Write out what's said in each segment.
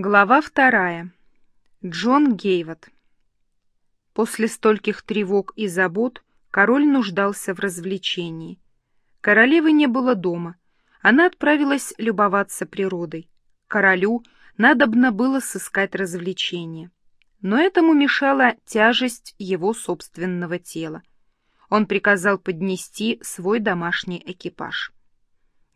Глава вторая. Джон Гейвот. После стольких тревог и забот король нуждался в развлечении. Королевы не было дома. Она отправилась любоваться природой. Королю надобно было сыскать развлечение. Но этому мешала тяжесть его собственного тела. Он приказал поднести свой домашний экипаж.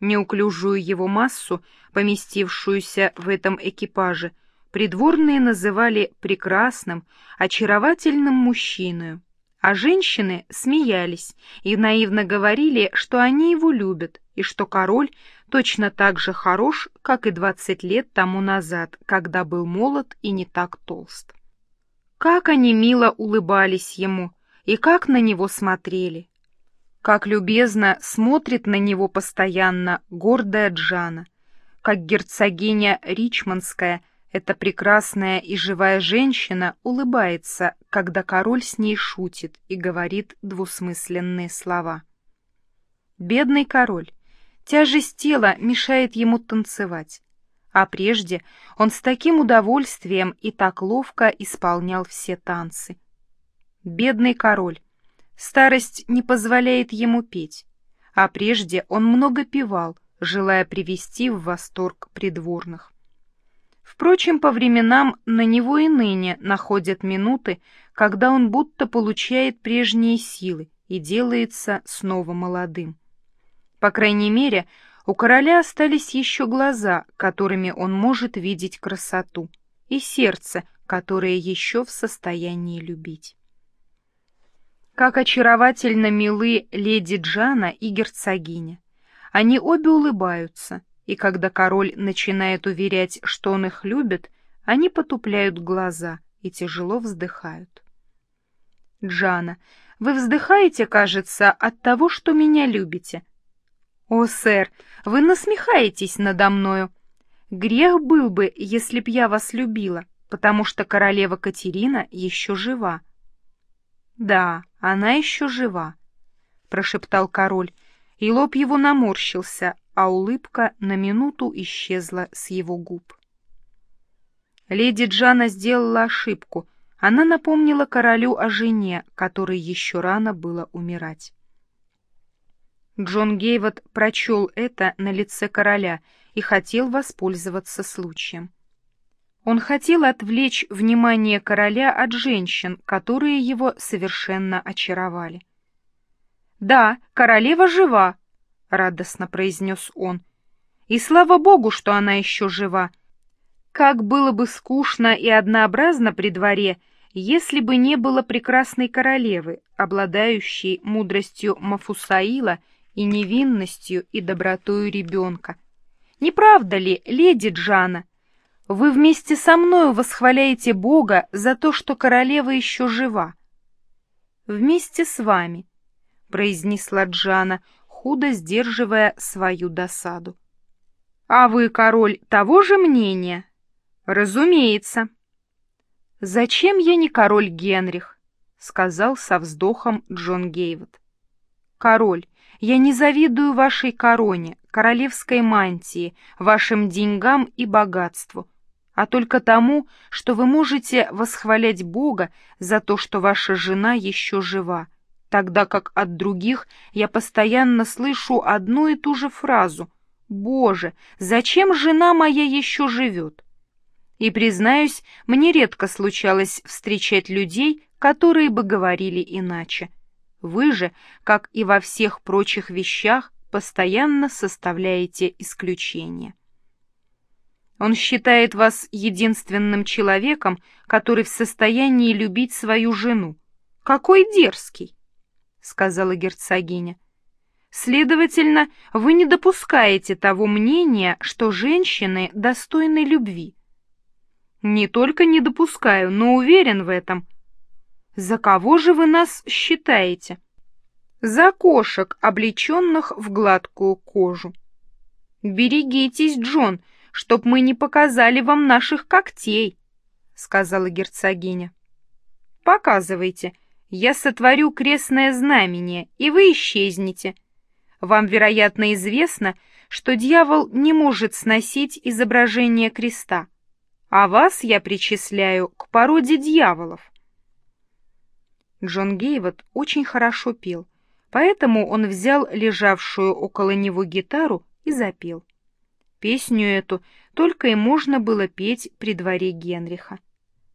Неуклюжую его массу, поместившуюся в этом экипаже, придворные называли прекрасным, очаровательным мужчиной, а женщины смеялись и наивно говорили, что они его любят и что король точно так же хорош, как и двадцать лет тому назад, когда был молод и не так толст. Как они мило улыбались ему и как на него смотрели, как любезно смотрит на него постоянно гордая Джана, как герцогиня Ричмондская, эта прекрасная и живая женщина, улыбается, когда король с ней шутит и говорит двусмысленные слова. Бедный король, тяжесть тела мешает ему танцевать, а прежде он с таким удовольствием и так ловко исполнял все танцы. Бедный король, Старость не позволяет ему петь, а прежде он много певал, желая привести в восторг придворных. Впрочем, по временам на него и ныне находят минуты, когда он будто получает прежние силы и делается снова молодым. По крайней мере, у короля остались еще глаза, которыми он может видеть красоту, и сердце, которое еще в состоянии любить. Как очаровательно милы леди Джана и герцогиня. Они обе улыбаются, и когда король начинает уверять, что он их любит, они потупляют глаза и тяжело вздыхают. Джана, вы вздыхаете, кажется, от того, что меня любите. О, сэр, вы насмехаетесь надо мною. Грех был бы, если б я вас любила, потому что королева Катерина еще жива. Да, она еще жива, — прошептал король, и лоб его наморщился, а улыбка на минуту исчезла с его губ. Леди Джана сделала ошибку. Она напомнила королю о жене, которой еще рано было умирать. Джон Гейвот прочел это на лице короля и хотел воспользоваться случаем. Он хотел отвлечь внимание короля от женщин, которые его совершенно очаровали. «Да, королева жива», — радостно произнес он. «И слава богу, что она еще жива. Как было бы скучно и однообразно при дворе, если бы не было прекрасной королевы, обладающей мудростью Мафусаила и невинностью и добротою ребенка. Не правда ли, леди Джана?» Вы вместе со мною восхваляете Бога за то, что королева еще жива. Вместе с вами, — произнесла Джана, худо сдерживая свою досаду. А вы, король, того же мнения? Разумеется. Зачем я не король Генрих? — сказал со вздохом Джон Гейвот. Король, я не завидую вашей короне, королевской мантии, вашим деньгам и богатству а только тому, что вы можете восхвалять Бога за то, что ваша жена еще жива, тогда как от других я постоянно слышу одну и ту же фразу «Боже, зачем жена моя еще живет?» И, признаюсь, мне редко случалось встречать людей, которые бы говорили иначе. Вы же, как и во всех прочих вещах, постоянно составляете исключения. Он считает вас единственным человеком, который в состоянии любить свою жену. Какой дерзкий, — сказала герцогиня. Следовательно, вы не допускаете того мнения, что женщины достойны любви. Не только не допускаю, но уверен в этом. За кого же вы нас считаете? За кошек, облеченных в гладкую кожу. Берегитесь, Джон, — чтоб мы не показали вам наших когтей, — сказала герцогиня. — Показывайте, я сотворю крестное знамение, и вы исчезнете. Вам, вероятно, известно, что дьявол не может сносить изображение креста, а вас я причисляю к породе дьяволов. Джон Гейвот очень хорошо пел, поэтому он взял лежавшую около него гитару и запел. Песню эту только и можно было петь при дворе Генриха.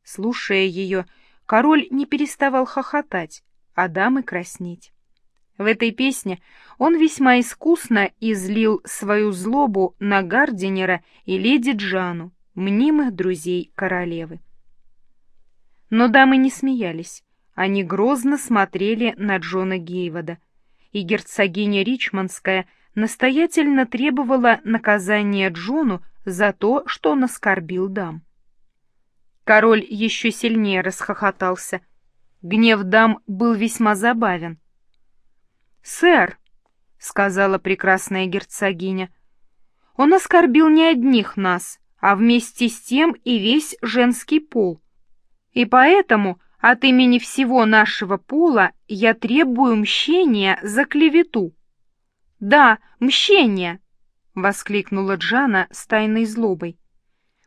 Слушая ее, король не переставал хохотать, а дамы краснеть. В этой песне он весьма искусно излил свою злобу на Гардинера и леди Джану, мнимых друзей королевы. Но дамы не смеялись, они грозно смотрели на Джона Гейвода, и герцогиня Ричмондская настоятельно требовала наказания Джону за то, что он оскорбил дам. Король еще сильнее расхохотался. Гнев дам был весьма забавен. «Сэр», — сказала прекрасная герцогиня, — «он оскорбил не одних нас, а вместе с тем и весь женский пол. И поэтому от имени всего нашего пола я требую мщения за клевету. Да, мщения, воскликнула Джана с тайной злобой.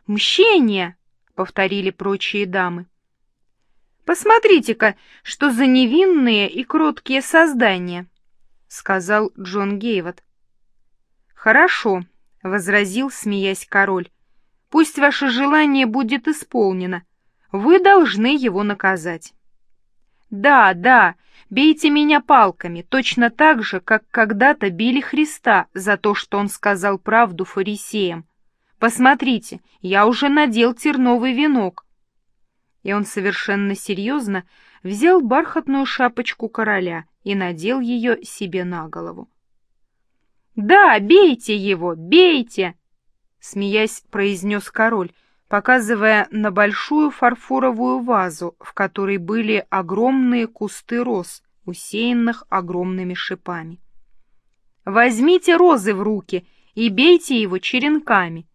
Мщение, повторили прочие дамы. Посмотрите-ка, что за невинные и кроткие создания, сказал Джон Гейвот. Хорошо, возразил, смеясь король. Пусть ваше желание будет исполнено. Вы должны его наказать. Да, да, бейте меня палками, точно так же, как когда-то били Христа за то, что он сказал правду фарисеям. Посмотрите, я уже надел терновый венок. И он совершенно серьезно взял бархатную шапочку короля и надел ее себе на голову. «Да, бейте его, бейте!» смеясь, произнес король, показывая на большую фарфоровую вазу, в которой были огромные кусты роз, усеянных огромными шипами. «Возьмите розы в руки и бейте его черенками!»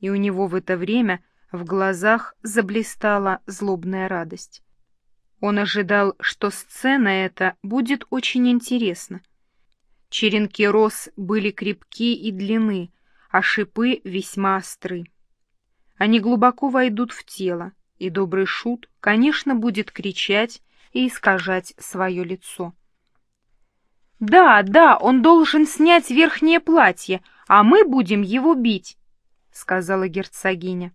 И у него в это время в глазах заблистала злобная радость. Он ожидал, что сцена эта будет очень интересна. Черенки роз были крепки и длинны, а шипы весьма остры. Они глубоко войдут в тело, и добрый шут, конечно, будет кричать и искажать свое лицо. «Да, да, он должен снять верхнее платье, а мы будем его бить», — сказала герцогиня.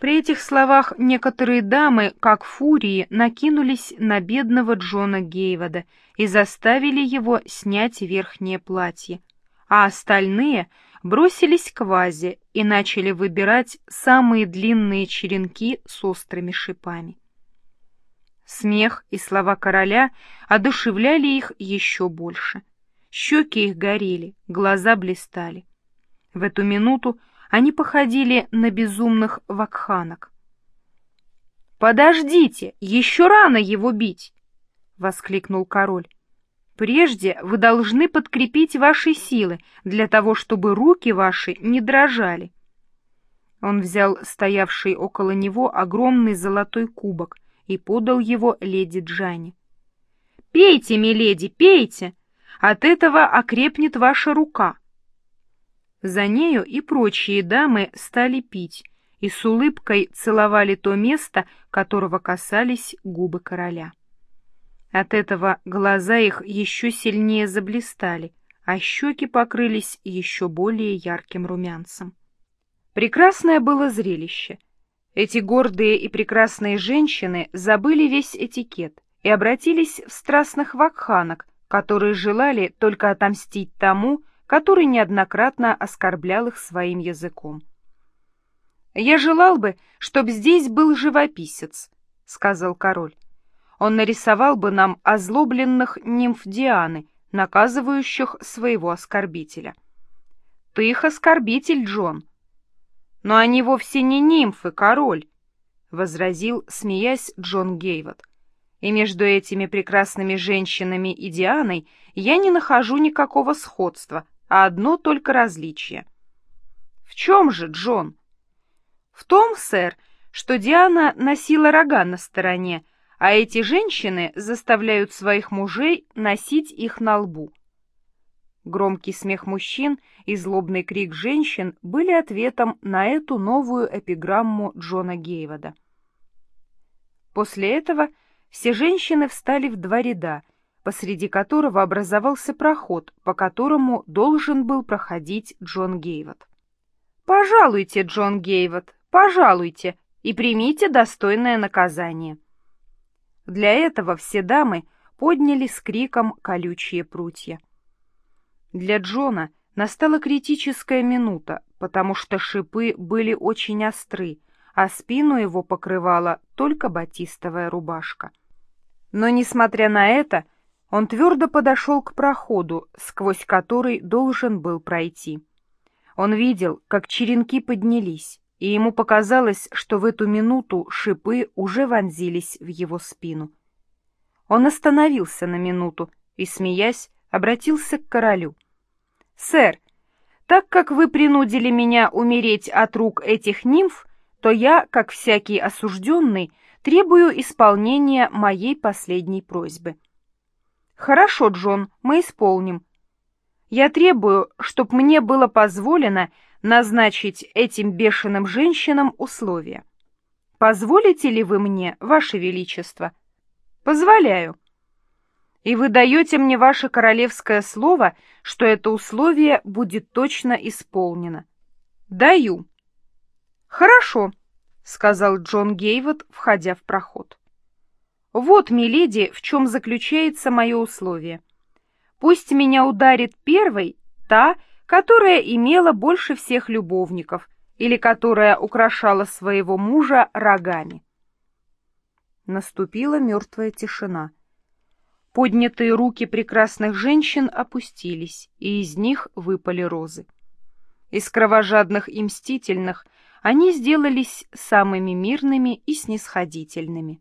При этих словах некоторые дамы, как фурии, накинулись на бедного Джона Гейвода и заставили его снять верхнее платье, а остальные бросились к вазе и начали выбирать самые длинные черенки с острыми шипами. Смех и слова короля одушевляли их еще больше. Щеки их горели, глаза блистали. В эту минуту они походили на безумных вакханок. «Подождите, еще рано его бить!» — воскликнул король. Прежде вы должны подкрепить ваши силы для того, чтобы руки ваши не дрожали. Он взял стоявший около него огромный золотой кубок и подал его леди Джане. «Пейте, миледи, пейте! От этого окрепнет ваша рука!» За нею и прочие дамы стали пить и с улыбкой целовали то место, которого касались губы короля. От этого глаза их еще сильнее заблистали, а щеки покрылись еще более ярким румянцем. Прекрасное было зрелище. Эти гордые и прекрасные женщины забыли весь этикет и обратились в страстных вакханок, которые желали только отомстить тому, который неоднократно оскорблял их своим языком. «Я желал бы, чтоб здесь был живописец», — сказал король он нарисовал бы нам озлобленных нимф Дианы, наказывающих своего оскорбителя. Ты их оскорбитель, Джон. Но они вовсе не нимфы, король, — возразил, смеясь, Джон Гейвот. И между этими прекрасными женщинами и Дианой я не нахожу никакого сходства, а одно только различие. В чем же, Джон? В том, сэр, что Диана носила рога на стороне, а эти женщины заставляют своих мужей носить их на лбу. Громкий смех мужчин и злобный крик женщин были ответом на эту новую эпиграмму Джона Гейвода. После этого все женщины встали в два ряда, посреди которого образовался проход, по которому должен был проходить Джон Гейвот. «Пожалуйте, Джон Гейвот, пожалуйте, и примите достойное наказание». Для этого все дамы подняли с криком колючие прутья. Для Джона настала критическая минута, потому что шипы были очень остры, а спину его покрывала только батистовая рубашка. Но, несмотря на это, он твердо подошел к проходу, сквозь который должен был пройти. Он видел, как черенки поднялись, и ему показалось, что в эту минуту шипы уже вонзились в его спину. Он остановился на минуту и, смеясь, обратился к королю. «Сэр, так как вы принудили меня умереть от рук этих нимф, то я, как всякий осужденный, требую исполнения моей последней просьбы». «Хорошо, Джон, мы исполним. Я требую, чтобы мне было позволено назначить этим бешеным женщинам условия. Позволите ли вы мне, Ваше Величество?» «Позволяю», и вы даете мне ваше королевское слово, что это условие будет точно исполнено. Даю. Хорошо, сказал Джон Гейвот, входя в проход. Вот, миледи, в чем заключается мое условие. Пусть меня ударит первой та, которая имела больше всех любовников или которая украшала своего мужа рогами. Наступила мертвая тишина. Поднятые руки прекрасных женщин опустились, и из них выпали розы. Из кровожадных и мстительных они сделались самыми мирными и снисходительными.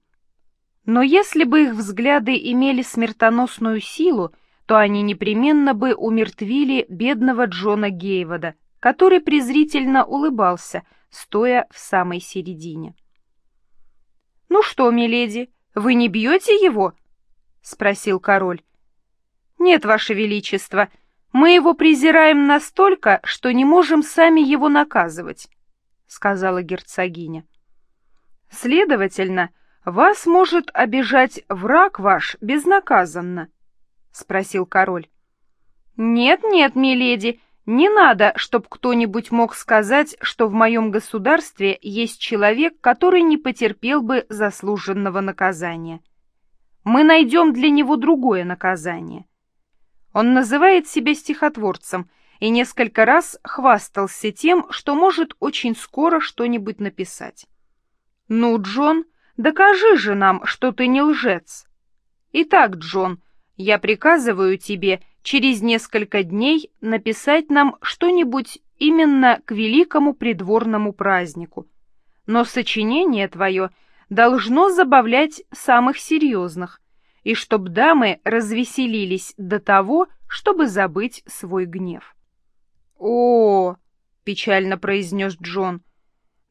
Но если бы их взгляды имели смертоносную силу, то они непременно бы умертвили бедного Джона Гейвода, который презрительно улыбался, стоя в самой середине. «Ну что, миледи, вы не бьете его?» — спросил король. «Нет, ваше величество, мы его презираем настолько, что не можем сами его наказывать», — сказала герцогиня. «Следовательно, вас может обижать враг ваш безнаказанно», — спросил король. «Нет-нет, миледи, не надо, чтоб кто-нибудь мог сказать, что в моем государстве есть человек, который не потерпел бы заслуженного наказания» мы найдем для него другое наказание. Он называет себя стихотворцем и несколько раз хвастался тем, что может очень скоро что-нибудь написать. «Ну, Джон, докажи же нам, что ты не лжец». «Итак, Джон, я приказываю тебе через несколько дней написать нам что-нибудь именно к великому придворному празднику. Но сочинение твое — должно забавлять самых серьезных, и чтоб дамы развеселились до того, чтобы забыть свой гнев. «О!» — печально произнес Джон.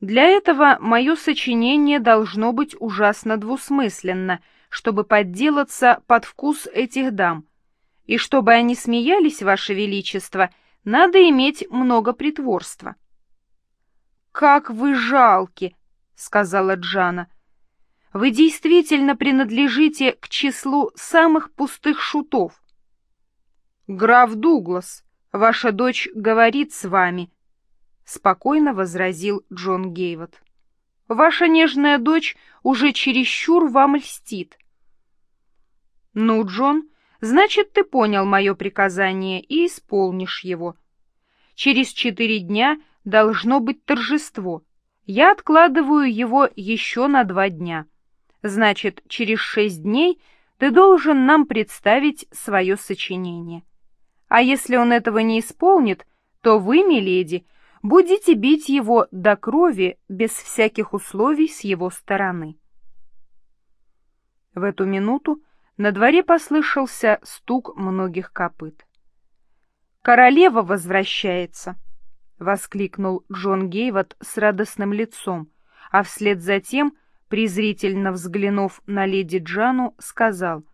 «Для этого мое сочинение должно быть ужасно двусмысленно, чтобы подделаться под вкус этих дам. И чтобы они смеялись, Ваше Величество, надо иметь много притворства». «Как вы жалки!» — сказала Джана. Вы действительно принадлежите к числу самых пустых шутов. Граф Дуглас, ваша дочь говорит с вами, спокойно возразил Джон Гейвот. Ваша нежная дочь уже чересчур вам льстит. Ну, Джон, значит, ты понял мое приказание и исполнишь его. Через четыре дня должно быть торжество. Я откладываю его еще на два дня. Значит, через шесть дней ты должен нам представить свое сочинение. А если он этого не исполнит, то вы, миледи, будете бить его до крови без всяких условий с его стороны. В эту минуту на дворе послышался стук многих копыт. «Королева возвращается!» — воскликнул Джон Гейвот с радостным лицом, а вслед за тем — презрительно взглянув на леди Джану, сказал,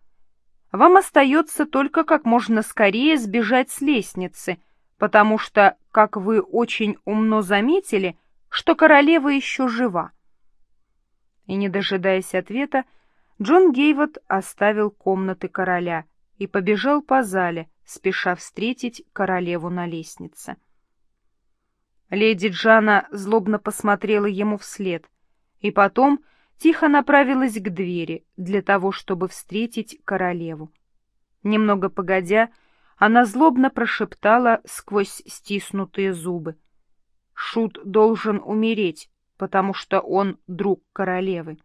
вам остается только как можно скорее сбежать с лестницы, потому что, как вы очень умно заметили, что королева еще жива. И, не дожидаясь ответа, Джон Гейвот оставил комнаты короля и побежал по зале, спеша встретить королеву на лестнице. Леди Джана злобно посмотрела ему вслед, и потом тихо направилась к двери для того, чтобы встретить королеву. Немного погодя, она злобно прошептала сквозь стиснутые зубы. Шут должен умереть, потому что он друг королевы.